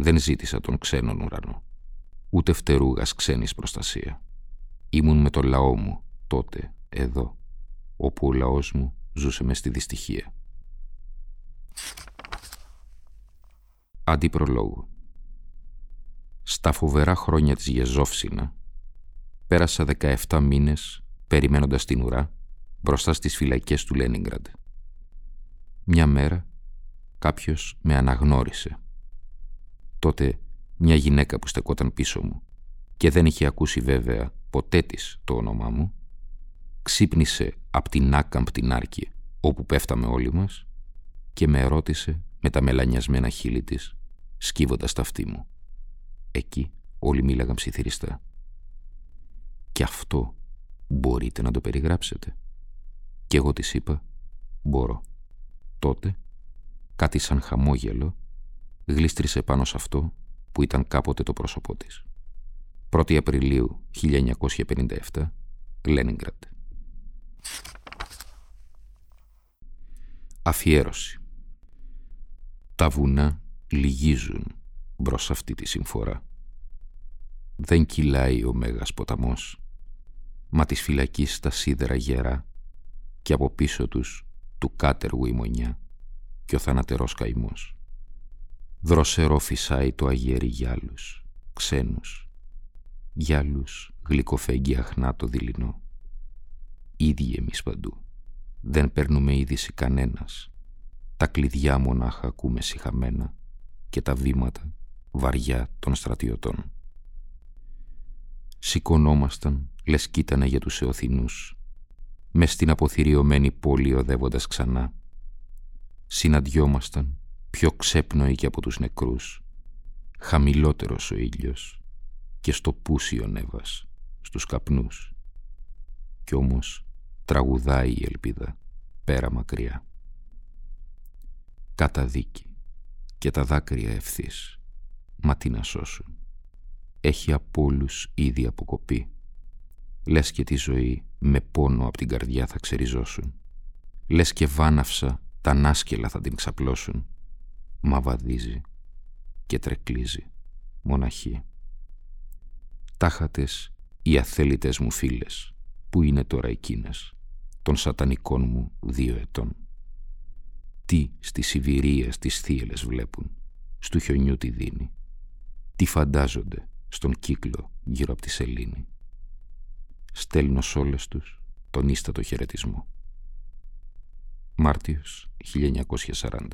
Δεν ζήτησα τον ξένον ουρανό. Ούτε φτερούγας ξένης προστασία. Ήμουν με το λαό μου, τότε, εδώ, όπου ο λαός μου ζούσε μες στη δυστυχία. Αντιπρολόγου Στα φοβερά χρόνια της Γεζόφσινα, πέρασα 17 μήνες περιμένοντας την ουρά μπροστά στις φυλακές του Λένιγκραντ. Μια μέρα κάποιος με αναγνώρισε τότε μια γυναίκα που στεκόταν πίσω μου και δεν είχε ακούσει βέβαια ποτέ της το όνομά μου, ξύπνησε από την άκαμπτη άρκη όπου πέφταμε όλοι μας και με ρώτησε με τα μελανιασμένα χείλη της, σκύβοντας τα αυτή μου. Εκεί όλοι μίλαγαν ψιθυριστά. «Και αυτό μπορείτε να το περιγράψετε» και εγώ της είπα «Μπορώ». Τότε, κάτι σαν χαμόγελο, γλίστρησε πάνω σε αυτό που ήταν κάποτε το πρόσωπό της. 1η Απριλίου 1957, Λένιγκραντ. Αφιέρωση Τα βουνά λυγίζουν μπρος αυτή τη συμφορά. Δεν κυλάει ο Μέγας ποταμός, μα της φυλακής τα σίδερα γερά και από πίσω τους του κάτεργου η μονιά και ο θανατερός καημός. Δροσερό φυσάει το αγέρι γυάλους, ξένους. Γυάλους γλυκοφέγγι αχνά το δειλινό. Ίδιοι εμείς παντού. Δεν παίρνουμε είδηση κανένας. Τα κλειδιά μονάχα ακούμε συχαμένα και τα βήματα βαριά των στρατιωτών. Σηκωνόμασταν, λες κοίτανε για τους Εωθινούς, μες στην αποθυριωμένη πόλη οδεύοντας ξανά. Συναντιόμασταν πιο ξέπνοη και από τους νεκρούς, χαμηλότερος ο ήλιος και στο πούσιο νέβας, στους καπνούς. Κι όμως τραγουδάει η ελπίδα πέρα μακριά. Καταδίκη και τα δάκρυα ευθύς, μα τι να σώσουν. Έχει από όλους ήδη αποκοπεί. Λες και τη ζωή με πόνο από την καρδιά θα ξεριζώσουν. Λες και βάναυσα τα νάσκελα θα την ξαπλώσουν μα βαδίζει και τρεκλίζει μοναχή. Τάχατες οι αθέλητες μου φίλες, που είναι τώρα εκείνες, των σατανικών μου δύο ετών. Τι στις Σιβηρίες τις θύελες βλέπουν, στου χιονιού τη δίνει. Τι φαντάζονται στον κύκλο γύρω από τη σελήνη. Στέλνω σ' όλες τους τον ίστατο χαιρετισμό. Μάρτιος 1940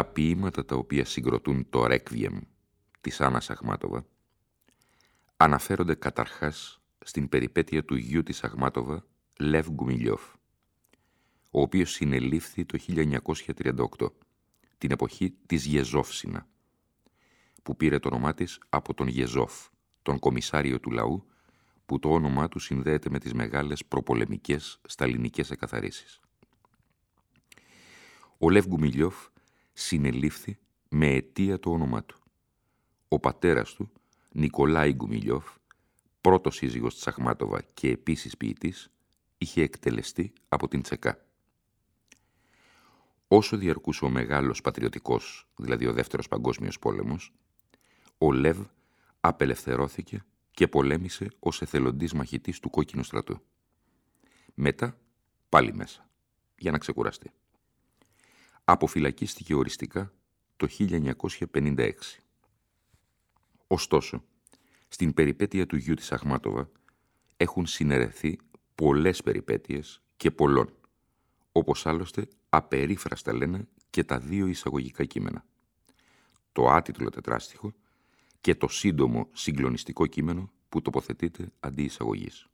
Τα ποίηματα τα οποία συγκροτούν το «Ρέκβιεμ» της Άννας Αχμάτοβα αναφέρονται καταρχάς στην περιπέτεια του γιου της Αχμάτοβα, Λεύ Γκουμιλιόφ, ο οποίος συνελήφθη το 1938, την εποχή της Γεζόφσινα, που πήρε το όνομά της από τον Γεζόφ, τον κομισάριο του λαού, που το όνομά του συνδέεται με τις μεγάλες προπολεμικές σταλινικές εκαθαρίσεις. Ο Λεύ Γκουμιλιόφ συνελήφθη με αιτία το όνομά του. Ο πατέρας του, Νικολάη Γκουμιλιόφ, πρώτος σύζυγος της Αχμάτοβα και επίσης ποιητής, είχε εκτελεστεί από την Τσεκά. Όσο διαρκούσε ο μεγάλος πατριωτικός, δηλαδή ο δεύτερος παγκόσμιος πόλεμος, ο Λεύ απελευθερώθηκε και πολέμησε ως εθελοντής μαχητής του κόκκινου στρατού. Μετά πάλι μέσα, για να ξεκουραστεί. Αποφυλακίστηκε οριστικά το 1956. Ωστόσο, στην περιπέτεια του γιου της Αχμάτοβα έχουν συνερεθεί πολλές περιπέτειες και πολλών, όπως άλλωστε απερίφραστα λένε και τα δύο εισαγωγικά κείμενα. Το άτιτλο τετράστιχο και το σύντομο συγκλονιστικό κείμενο που τοποθετείται αντί εισαγωγής.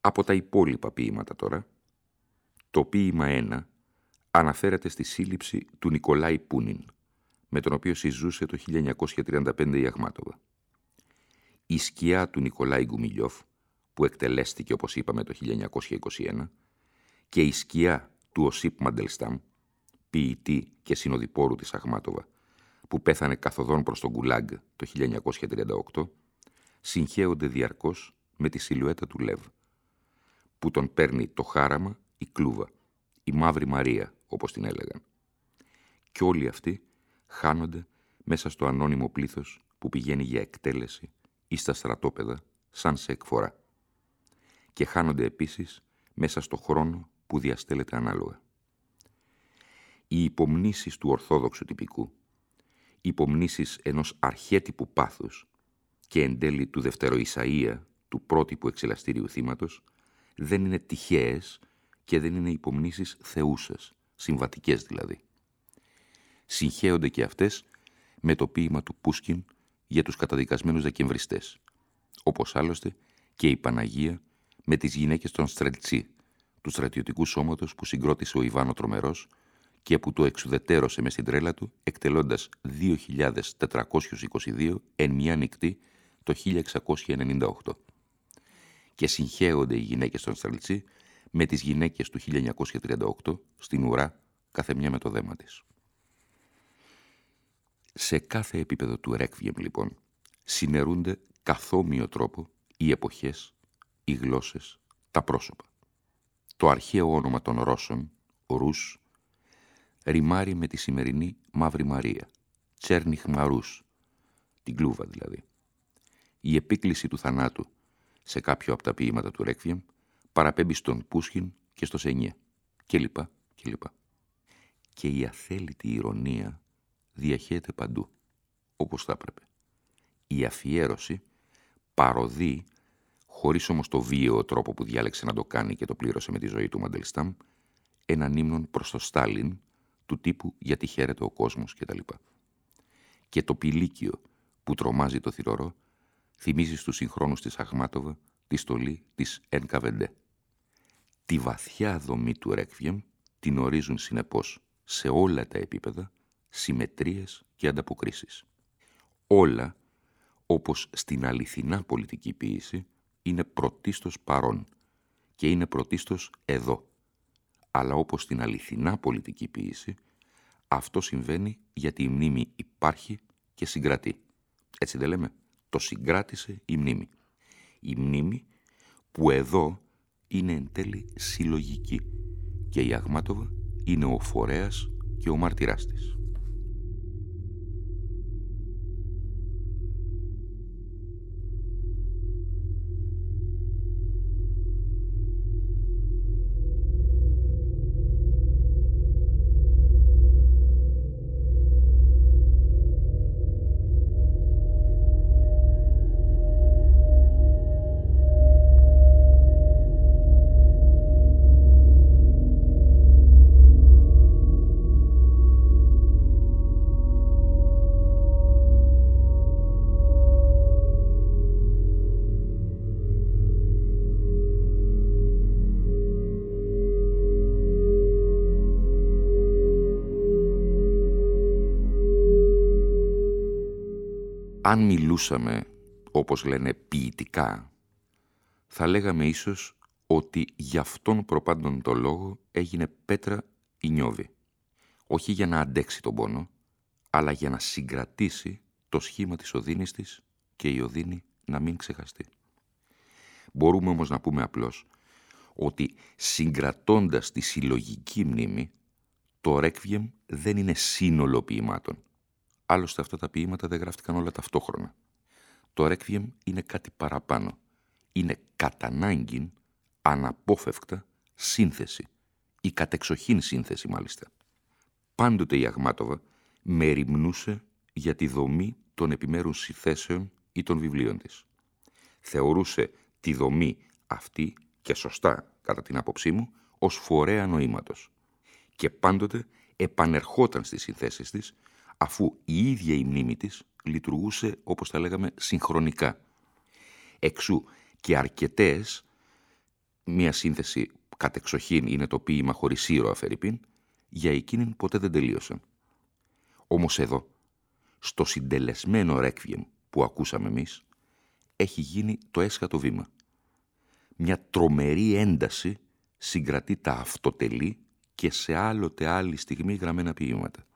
Από τα υπόλοιπα ποίηματα τώρα, το ποίημα 1 αναφέρεται στη σύλληψη του Νικολάη Πούνιν, με τον οποίο συζούσε το 1935 η Αχμάτοβα. Η σκιά του Νικολάη Γκουμιλιόφ, που εκτελέστηκε όπως είπαμε το 1921, και η σκιά του Οσίπ Μαντελστάμ, ποιητή και συνοδοιπόρου της Αχμάτοβα, που πέθανε καθοδόν προς τον Γκουλάγκ το 1938, συγχέονται διαρκώς με τη σιλουέτα του Λεύ, που τον παίρνει το χάραμα η κλούβα, η μαύρη Μαρία, όπως την έλεγαν. Και όλοι αυτοί χάνονται μέσα στο ανώνυμο πλήθος που πηγαίνει για εκτέλεση ή στα στρατόπεδα σαν σε εκφορά. Και χάνονται επίσης μέσα στο χρόνο που διαστέλλεται ανάλογα. Οι υπομνήσεις του ορθόδοξου τυπικού υπομνήσεις ενός αρχέτυπου πάθους και εν τέλει του Δευτεροϊσαΐα, του πρότυπου εξελαστήριου θύματος, δεν είναι τυχαίες και δεν είναι υπομνήσεις θεούσες, συμβατικές δηλαδή. Συγχέονται και αυτές με το ποίημα του Πούσκιν για τους καταδικασμένους δεκεμβριστές, όπως άλλωστε και η Παναγία με τις γυναίκες των Στρελτσί, του στρατιωτικού σώματος που συγκρότησε ο Ιβάνο Τρομερός και που το εξουδετέρωσε με στην τρέλα του, εκτελώντας 2.422 εν μια νυχτή το 1698. Και συγχέονται οι γυναίκες των Στραλτσί με τις γυναίκες του 1938 στην ουρά, κάθε μια με το δέμα της. Σε κάθε επίπεδο του Ρέκβιεμ, λοιπόν, συνερούνται καθόμοιο τρόπο οι εποχές, οι γλώσσες, τα πρόσωπα. Το αρχαίο όνομα των Ρώσων, Ρούς, ρημάρει με τη σημερινή Μαύρη Μαρία, Τσέρνιχ Μαρούς, την κλούβα δηλαδή. Η επίκληση του θανάτου σε κάποιο από τα ποίηματα του Ρέκβιεμ παραπέμπει στον Πούσχιν και στο Σενιέ και λοιπά και λοιπά. Και η αθέλητη ηρωνία διαχέεται παντού, όπως θα έπρεπε. Η αφιέρωση παροδεί, χωρίς όμως το βίαιο τρόπο που διάλεξε να το κάνει και το πλήρωσε με τη ζωή του Μαντελστάμ, έναν ύμνον προς το Στάλιν του τύπου «Γιατί χαίρεται ο κόσμος» κτλ. Και το πηλίκιο που τρομάζει το θηρορό θυμίζει στους συγχρόνους της Αχμάτοβα τη στολή της ΕΝΚΑΒΕΝΤΕ. Τη βαθιά δομή του Ρέκβιεμ την ορίζουν συνεπώς σε όλα τα επίπεδα συμμετρίες και ανταποκρίσεις. Όλα, όπως στην αληθινά πολιτική ποίηση, είναι πρωτίστως παρόν και είναι πρωτίστως εδώ, αλλά όπως στην αληθινά πολιτική ποίηση, αυτό συμβαίνει γιατί η μνήμη υπάρχει και συγκρατεί. Έτσι δεν λέμε. Το συγκράτησε η μνήμη. Η μνήμη που εδώ είναι εν τέλει συλλογική και η Αγμάτοβα είναι ο φορέας και ο μάρτυράς της. Αν μιλούσαμε, όπως λένε, ποιητικά, θα λέγαμε ίσως ότι γι' αυτόν προπάντων το λόγο έγινε πέτρα η νιώβη. Όχι για να αντέξει τον πόνο, αλλά για να συγκρατήσει το σχήμα της οδύνης της και η οδύνη να μην ξεχαστεί. Μπορούμε όμως να πούμε απλώς ότι συγκρατώντας τη συλλογική μνήμη, το Ρέκβιεμ δεν είναι σύνολο ποιημάτων. Άλλωστε αυτά τα ποίηματα δεν γράφτηκαν όλα ταυτόχρονα. Το Ρέκβιεμ είναι κάτι παραπάνω. Είναι κατά ανάγκη, αναπόφευκτα, σύνθεση. Η κατεξοχήν σύνθεση μάλιστα. Πάντοτε η Αγμάτοβα μεριμνούσε για τη δομή των επιμέρους συθέσεων ή των βιβλίων της. Θεωρούσε τη δομή αυτή και σωστά κατά την άποψή μου ως φορέα νοήματος. Και πάντοτε επανερχόταν στις συνθέσεις της αφού η ίδια η μνήμη της λειτουργούσε όπως τα λέγαμε συγχρονικά. Εξού και αρκετές, μία σύνθεση κατεξοχήν είναι το ποίημα χωρίς ήρωα αφερειπίν, για εκείνην ποτέ δεν τελείωσαν. Όμως εδώ, στο συντελεσμένο ρέκβιεμ που ακούσαμε εμείς, έχει γίνει το έσχατο βήμα. Μια τρομερή ένταση συγκρατεί τα αυτοτελή και σε άλλοτε άλλη στιγμή γραμμένα ποίηματα.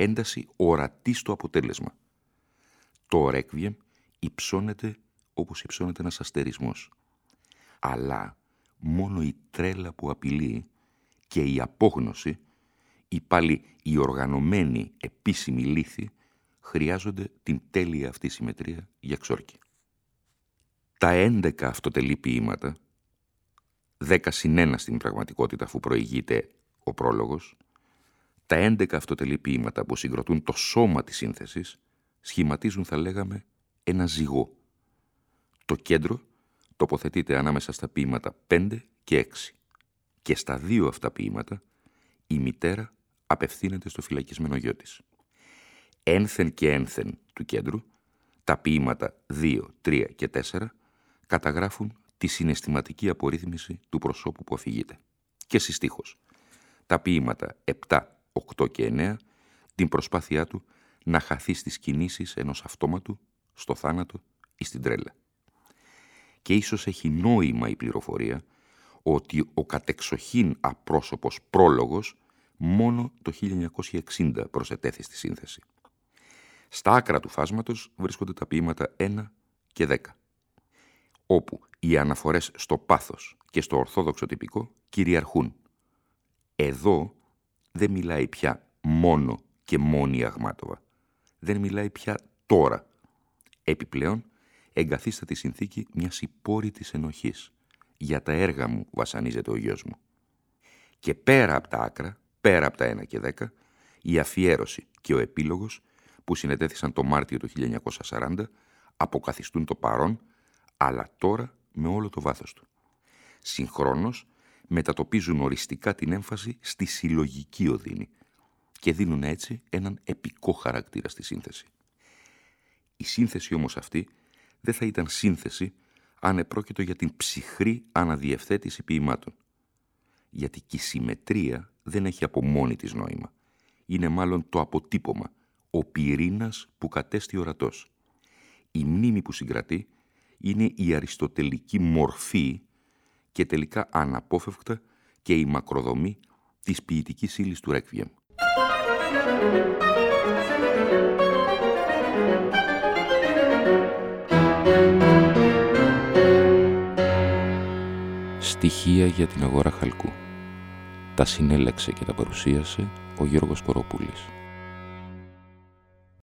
Ένταση ορατή στο αποτέλεσμα. Το ρέκβιεμ υψώνεται όπως υψώνεται ένας αστερισμός. Αλλά μόνο η τρέλα που απειλεί και η απόγνωση ή πάλι η οργανωμένη επίσημη λύθη χρειάζονται την τέλεια αυτή συμμετρία για ξόρκι. Τα 11 αυτοτελή ποίηματα, 10 συν στην πραγματικότητα αφού προηγείται ο πρόλογος, τα 11 αυτοτελή ποίηματα που συγκροτούν το σώμα της σύνθεσης σχηματίζουν θα λέγαμε ένα ζυγό. Το κέντρο τοποθετείται ανάμεσα στα ποίηματα 5 και 6 και στα δύο αυτά ποίηματα η μητέρα απευθύνεται στο φυλακισμένο γιο της. Ένθεν και ένθεν του κέντρου, τα ποίηματα 2, 3 και 4 καταγράφουν τη συναισθηματική απορρίθμιση του προσώπου που αφηγείται. Και συστήχως, τα ποίηματα 7, 8 και 9 την προσπάθειά του να χαθεί στις κινήσεις ενός αυτόματου, στο θάνατο ή στην τρέλα. Και ίσως έχει νόημα η πληροφορία ότι ο κατεξοχήν απρόσωπος πρόλογος μόνο το 1960 προσετέθη στη σύνθεση. Στα άκρα του φάσματος βρίσκονται τα ποίηματα 1 και 10, όπου οι αναφορές στο πάθος και στο ορθόδοξο τυπικό κυριαρχούν. Εδώ δεν μιλάει πια μόνο και μόνη η Αγμάτοβα. Δεν μιλάει πια τώρα. Επιπλέον, εγκαθίσταται η συνθήκη μιας υπόρρητης ενοχής. Για τα έργα μου βασανίζεται ο γιος μου. Και πέρα από τα άκρα, πέρα από τα 1 και 10, η αφιέρωση και ο επίλογος που συνετέθησαν το Μάρτιο του 1940 αποκαθιστούν το παρόν, αλλά τώρα με όλο το βάθος του. Συγχρόνως μετατοπίζουν οριστικά την έμφαση στη συλλογική οδύνη και δίνουν έτσι έναν επικό χαρακτήρα στη σύνθεση. Η σύνθεση όμως αυτή δεν θα ήταν σύνθεση αν επρόκειτο για την ψυχρή αναδιευθέτηση ποιημάτων. Γιατί και η συμμετρία δεν έχει από μόνη της νόημα. Είναι μάλλον το αποτύπωμα, ο πυρήνας που κατέστη ορατός. Η μνήμη που συγκρατεί είναι η αριστοτελική μορφή και τελικά αναπόφευκτα και η μακροδομή της ποιητικής ύλης του Ρέκβιεμ. Στοιχεία για την αγορά χαλκού. Τα συνέλεξε και τα παρουσίασε ο Γιώργος Κοροπούλης.